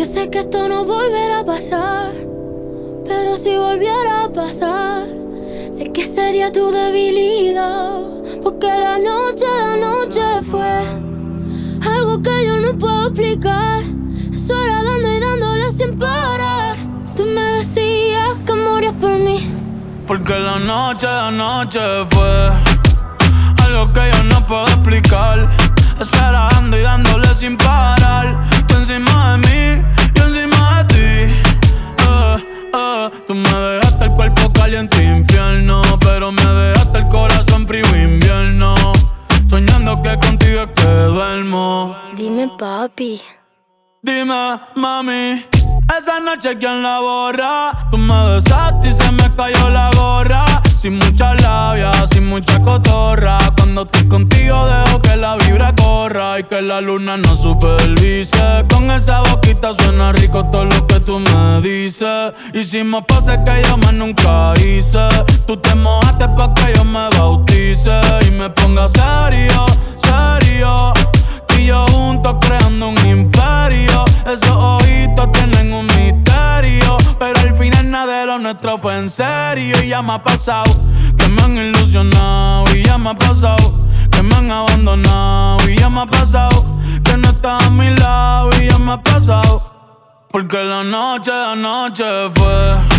Yo sé que esto no volverá a pasar, pero si volviera a pasar, sé que sería tu debilidad, porque la noche, la noche fue algo que yo no puedo explicar. Sola dando y dándole sin parar. Tú me decías que morías por mí. Porque la noche, la noche fue algo que yo no puedo explicar. Estar dando y dándole sin parar. Dime, mami, esa noche quién la borra. Tú me besaste y se me cayó la gorra. Sin mucha labia, sin mucha cotorra. Cuando estoy contigo dejo que la vibra corra y que la luna no supervise. Con esa boquita suena rico todo lo que tú me dices. Hicimos pases que yo más nunca hice. Tú te mojaste pa' que yo me bautice y me ponga serio, serio yo juntos creando un imperio. Esos ojitos tienen un misterio. Pero al final nada de lo nuestro fue en serio. Y ya me ha pasado que me han ilusionado. Y ya me ha pasado que me han abandonado. Y ya me ha pasado que no estás a mi lado. Y ya me ha pasado. Porque la noche, la noche fue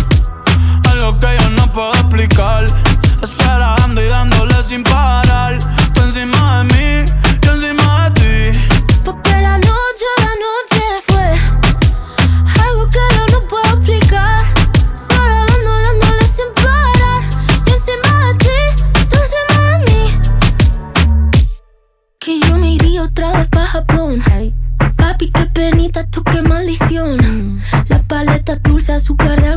Japón. Papi, qué penita, tú qué maldición. La paleta dulce, azúcar de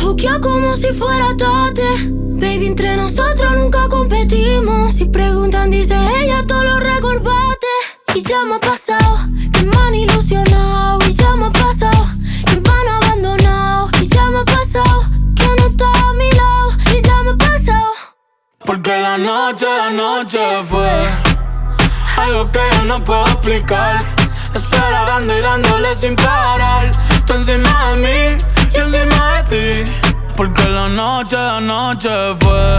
Juqueado como si fuera tate. Baby, entre nosotros nunca competimos. Si preguntan, dice ella, todo lo recorbate. Y ya me ha pasado que me han ilusionado. Y ya me ha pasado que me han abandonado. Y ya me ha pasado que no está a mi lado. Y ya me ha pasado. Porque la noche, la noche fue algo que yo no puedo explicar. Estar dando y dándole sin parar. Tú encima de mí, yo encima ti. Porque la noche, la noche fue